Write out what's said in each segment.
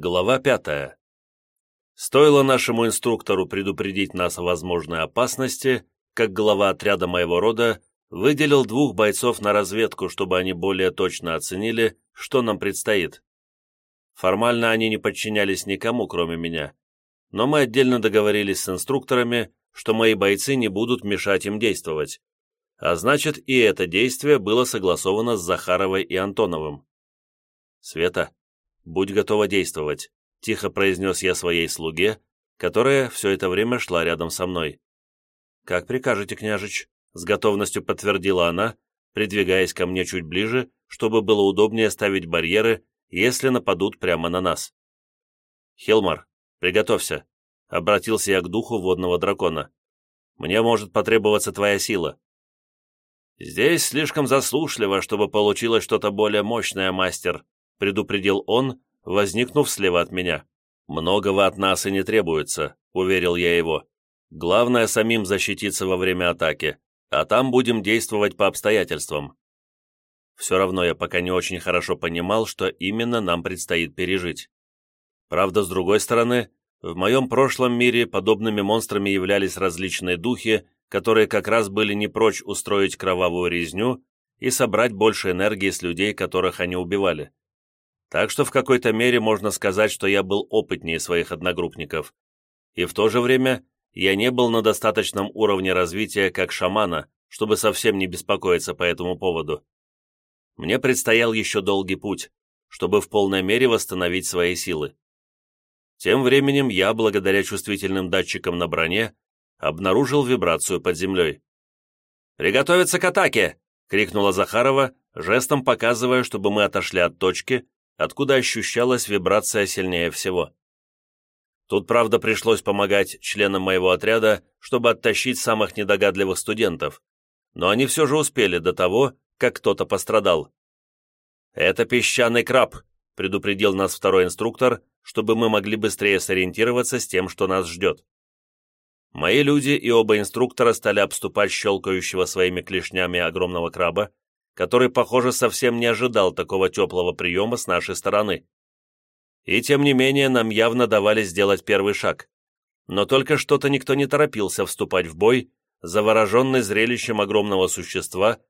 Глава пятая. Стоило нашему инструктору предупредить нас о возможной опасности, как глава отряда моего рода выделил двух бойцов на разведку, чтобы они более точно оценили, что нам предстоит. Формально они не подчинялись никому, кроме меня, но мы отдельно договорились с инструкторами, что мои бойцы не будут мешать им действовать. А значит, и это действие было согласовано с Захаровой и Антоновым. «Света, будь готова действовать», — тихо произнес я своей слуге, которая все это время шла рядом со мной. «Как прикажете, княжич», — с готовностью подтвердила она, придвигаясь ко мне чуть ближе, чтобы было удобнее ставить барьеры, если нападут прямо на нас. «Хилмар, приготовься», — обратился я к духу водного дракона. «Мне может потребоваться твоя сила». «Здесь слишком заслушливо, чтобы получилось что-то более мощное, мастер», предупредил он, возникнув слева от меня. «Многого от нас и не требуется», — уверил я его. «Главное самим защититься во время атаки, а там будем действовать по обстоятельствам». Все равно я пока не очень хорошо понимал, что именно нам предстоит пережить. Правда, с другой стороны, в моем прошлом мире подобными монстрами являлись различные духи, которые как раз были не прочь устроить кровавую резню и собрать больше энергии с людей, которых они убивали. Так что в какой-то мере можно сказать, что я был опытнее своих одногруппников. И в то же время я не был на достаточном уровне развития как шамана, чтобы совсем не беспокоиться по этому поводу. Мне предстоял еще долгий путь, чтобы в полной мере восстановить свои силы. Тем временем я, благодаря чувствительным датчикам на броне, обнаружил вибрацию под землей. «Приготовиться к атаке!» — крикнула Захарова, жестом показывая, чтобы мы отошли от точки, откуда ощущалась вибрация сильнее всего. Тут, правда, пришлось помогать членам моего отряда, чтобы оттащить самых недогадливых студентов, но они все же успели до того, как кто-то пострадал. «Это песчаный краб», — предупредил нас второй инструктор, чтобы мы могли быстрее сориентироваться с тем, что нас ждет. Мои люди и оба инструктора стали обступать щелкающего своими клешнями огромного краба, который, похоже, совсем не ожидал такого теплого приема с нашей стороны. И тем не менее нам явно давали сделать первый шаг. Но только что-то никто не торопился вступать в бой, завороженный зрелищем огромного существа,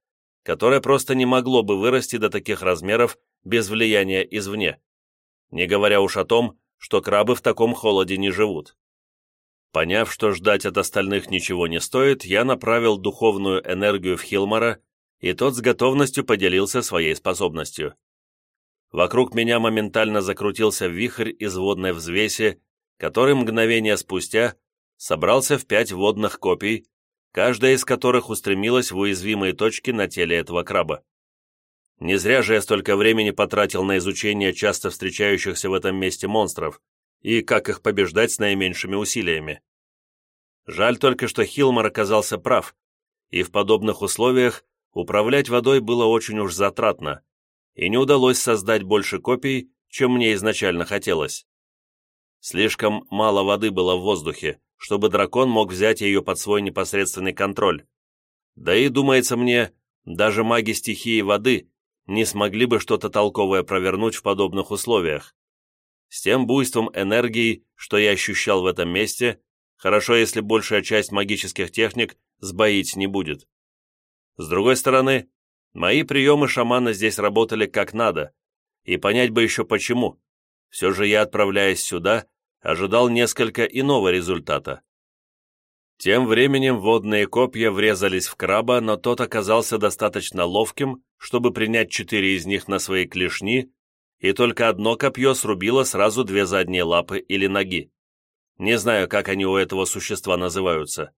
которое просто не могло бы вырасти до таких размеров без влияния извне. Не говоря уж о том, что крабы в таком холоде не живут. Поняв, что ждать от остальных ничего не стоит, я направил духовную энергию в Хилмара и тот с готовностью поделился своей способностью. Вокруг меня моментально закрутился вихрь из водной взвеси, который мгновение спустя собрался в пять водных копий, каждая из которых устремилась в уязвимые точки на теле этого краба. Не зря же я столько времени потратил на изучение часто встречающихся в этом месте монстров и как их побеждать с наименьшими усилиями. Жаль только, что Хилмар оказался прав, и в подобных условиях управлять водой было очень уж затратно, и не удалось создать больше копий, чем мне изначально хотелось. Слишком мало воды было в воздухе, чтобы дракон мог взять ее под свой непосредственный контроль. Да и, думается мне, даже маги стихии воды не смогли бы что-то толковое провернуть в подобных условиях. С тем буйством энергии, что я ощущал в этом месте, хорошо, если большая часть магических техник сбоить не будет. С другой стороны, мои приемы шамана здесь работали как надо, и понять бы еще почему. Все же я, отправляясь сюда, ожидал несколько иного результата. Тем временем водные копья врезались в краба, но тот оказался достаточно ловким, чтобы принять четыре из них на свои клешни, и только одно копье срубило сразу две задние лапы или ноги. Не знаю, как они у этого существа называются.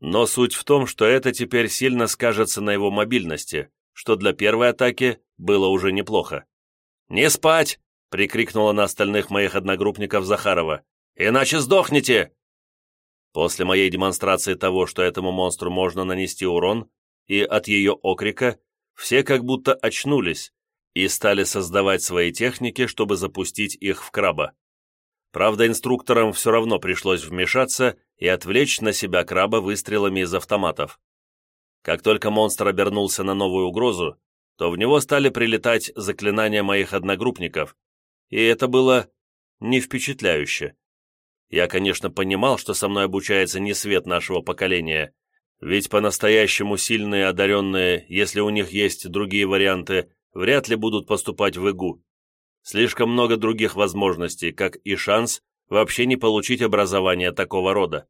Но суть в том, что это теперь сильно скажется на его мобильности, что для первой атаки было уже неплохо. «Не спать!» — прикрикнула на остальных моих одногруппников Захарова. «Иначе сдохнете!» После моей демонстрации того, что этому монстру можно нанести урон, и от ее окрика, все как будто очнулись и стали создавать свои техники, чтобы запустить их в краба. Правда, инструкторам все равно пришлось вмешаться и отвлечь на себя краба выстрелами из автоматов. Как только монстр обернулся на новую угрозу, то в него стали прилетать заклинания моих одногруппников, и это было не впечатляюще. Я, конечно, понимал, что со мной обучается не свет нашего поколения, ведь по-настоящему сильные одаренные, если у них есть другие варианты, вряд ли будут поступать в ИГУ. Слишком много других возможностей, как и шанс вообще не получить образование такого рода.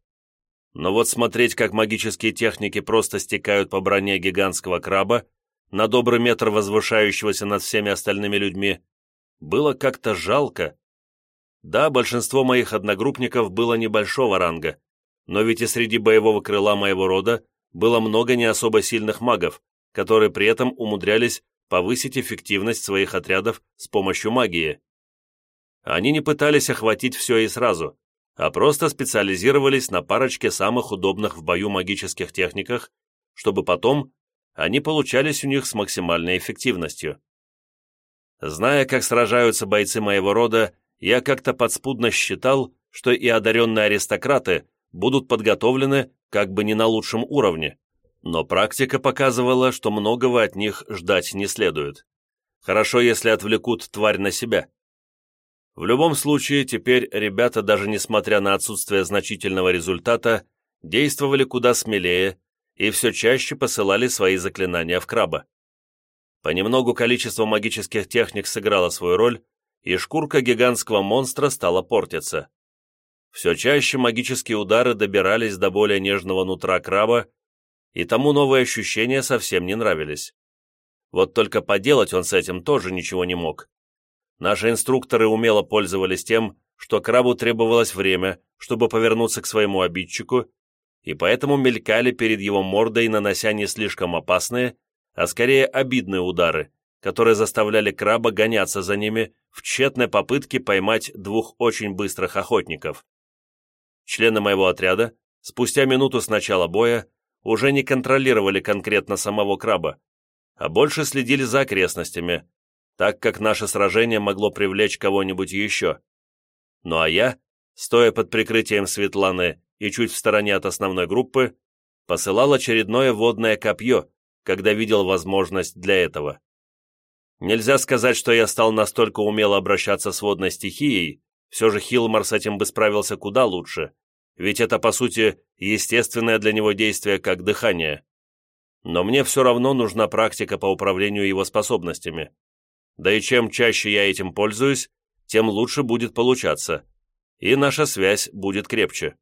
Но вот смотреть, как магические техники просто стекают по броне гигантского краба, на добрый метр возвышающегося над всеми остальными людьми, было как-то жалко да, большинство моих одногруппников было небольшого ранга, но ведь и среди боевого крыла моего рода было много не особо сильных магов, которые при этом умудрялись повысить эффективность своих отрядов с помощью магии. Они не пытались охватить все и сразу, а просто специализировались на парочке самых удобных в бою магических техниках, чтобы потом они получались у них с максимальной эффективностью. Зная, как сражаются бойцы моего рода я как-то подспудно считал, что и одаренные аристократы будут подготовлены как бы не на лучшем уровне, но практика показывала, что многого от них ждать не следует. Хорошо, если отвлекут тварь на себя. В любом случае, теперь ребята, даже несмотря на отсутствие значительного результата, действовали куда смелее и все чаще посылали свои заклинания в краба. Понемногу количество магических техник сыграло свою роль, и шкурка гигантского монстра стала портиться. Все чаще магические удары добирались до более нежного нутра краба, и тому новые ощущения совсем не нравились. Вот только поделать он с этим тоже ничего не мог. Наши инструкторы умело пользовались тем, что крабу требовалось время, чтобы повернуться к своему обидчику, и поэтому мелькали перед его мордой, нанося не слишком опасные, а скорее обидные удары, которые заставляли краба гоняться за ними в тщетной попытке поймать двух очень быстрых охотников. Члены моего отряда, спустя минуту с начала боя, уже не контролировали конкретно самого краба, а больше следили за окрестностями, так как наше сражение могло привлечь кого-нибудь еще. Ну а я, стоя под прикрытием Светланы и чуть в стороне от основной группы, посылал очередное водное копье, когда видел возможность для этого. Нельзя сказать, что я стал настолько умело обращаться с водной стихией, все же Хилмар с этим бы справился куда лучше, ведь это, по сути, естественное для него действие, как дыхание. Но мне все равно нужна практика по управлению его способностями. Да и чем чаще я этим пользуюсь, тем лучше будет получаться, и наша связь будет крепче.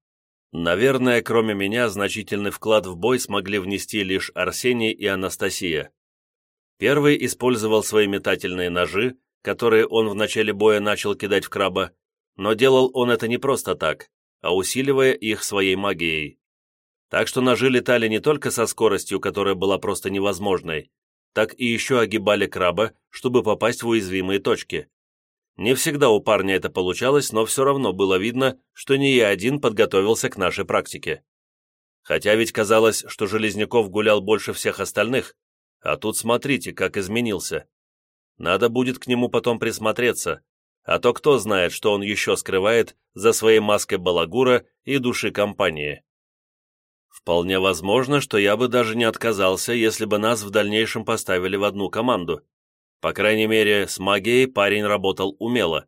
Наверное, кроме меня, значительный вклад в бой смогли внести лишь Арсений и Анастасия. Первый использовал свои метательные ножи, которые он в начале боя начал кидать в краба, но делал он это не просто так, а усиливая их своей магией. Так что ножи летали не только со скоростью, которая была просто невозможной, так и еще огибали краба, чтобы попасть в уязвимые точки. Не всегда у парня это получалось, но все равно было видно, что не я один подготовился к нашей практике. Хотя ведь казалось, что Железняков гулял больше всех остальных, а тут смотрите, как изменился. Надо будет к нему потом присмотреться, а то кто знает, что он еще скрывает за своей маской балагура и души компании. Вполне возможно, что я бы даже не отказался, если бы нас в дальнейшем поставили в одну команду. По крайней мере, с магией парень работал умело,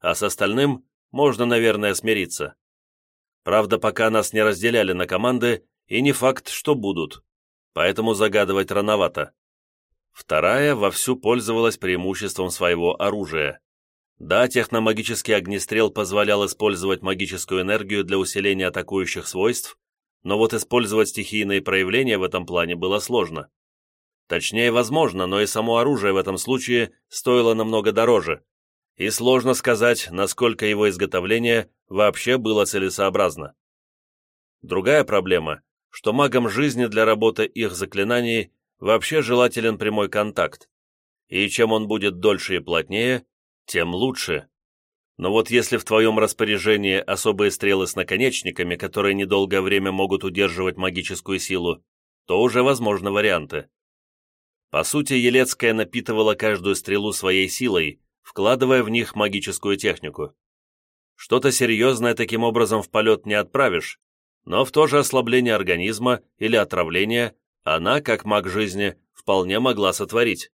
а с остальным можно, наверное, смириться. Правда, пока нас не разделяли на команды, и не факт, что будут поэтому загадывать рановато. Вторая вовсю пользовалась преимуществом своего оружия. Да, техномагический огнестрел позволял использовать магическую энергию для усиления атакующих свойств, но вот использовать стихийные проявления в этом плане было сложно. Точнее, возможно, но и само оружие в этом случае стоило намного дороже, и сложно сказать, насколько его изготовление вообще было целесообразно. Другая проблема что магам жизни для работы их заклинаний вообще желателен прямой контакт, и чем он будет дольше и плотнее, тем лучше. Но вот если в твоем распоряжении особые стрелы с наконечниками, которые недолгое время могут удерживать магическую силу, то уже возможны варианты. По сути, Елецкая напитывала каждую стрелу своей силой, вкладывая в них магическую технику. Что-то серьезное таким образом в полет не отправишь, но в то же ослабление организма или отравление она, как маг жизни, вполне могла сотворить.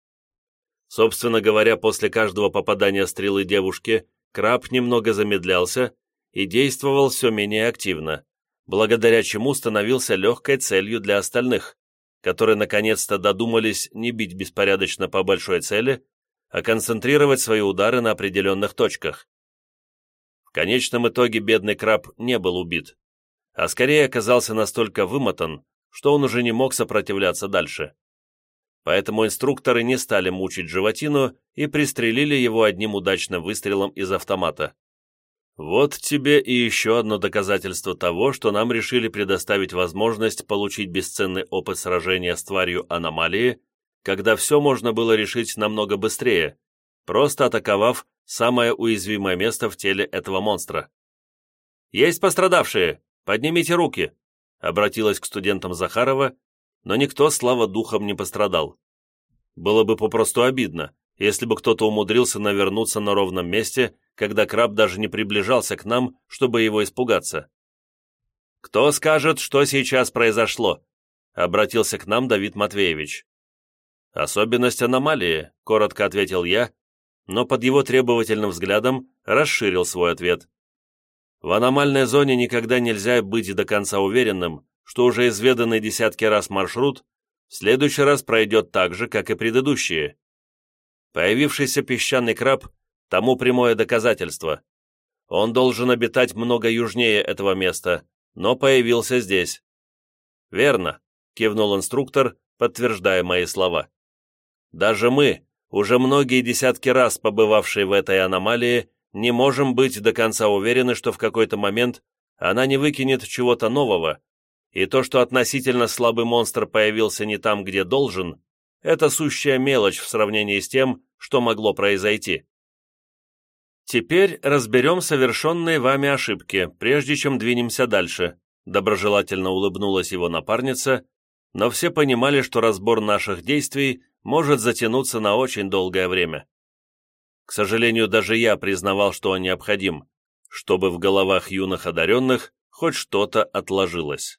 Собственно говоря, после каждого попадания стрелы девушке краб немного замедлялся и действовал все менее активно, благодаря чему становился легкой целью для остальных, которые наконец-то додумались не бить беспорядочно по большой цели, а концентрировать свои удары на определенных точках. В конечном итоге бедный краб не был убит, а скорее оказался настолько вымотан, что он уже не мог сопротивляться дальше. Поэтому инструкторы не стали мучить животину и пристрелили его одним удачным выстрелом из автомата. Вот тебе и еще одно доказательство того, что нам решили предоставить возможность получить бесценный опыт сражения с тварью аномалии, когда все можно было решить намного быстрее, просто атаковав самое уязвимое место в теле этого монстра. «Есть пострадавшие! Поднимите руки!» обратилась к студентам Захарова, но никто, слава духом, не пострадал. Было бы попросту обидно, если бы кто-то умудрился навернуться на ровном месте, когда краб даже не приближался к нам, чтобы его испугаться. «Кто скажет, что сейчас произошло?» — обратился к нам Давид Матвеевич. «Особенность аномалии», — коротко ответил я, но под его требовательным взглядом расширил свой ответ. В аномальной зоне никогда нельзя быть до конца уверенным, что уже изведанный десятки раз маршрут в следующий раз пройдет так же, как и предыдущие. Появившийся песчаный краб – тому прямое доказательство. Он должен обитать много южнее этого места, но появился здесь. «Верно», – кивнул инструктор, подтверждая мои слова. «Даже мы, уже многие десятки раз побывавшие в этой аномалии, не можем быть до конца уверены, что в какой-то момент она не выкинет чего-то нового, и то, что относительно слабый монстр появился не там, где должен, это сущая мелочь в сравнении с тем, что могло произойти. Теперь разберем совершенные вами ошибки, прежде чем двинемся дальше, доброжелательно улыбнулась его напарница, но все понимали, что разбор наших действий может затянуться на очень долгое время. К сожалению, даже я признавал, что он необходим, чтобы в головах юных одаренных хоть что-то отложилось.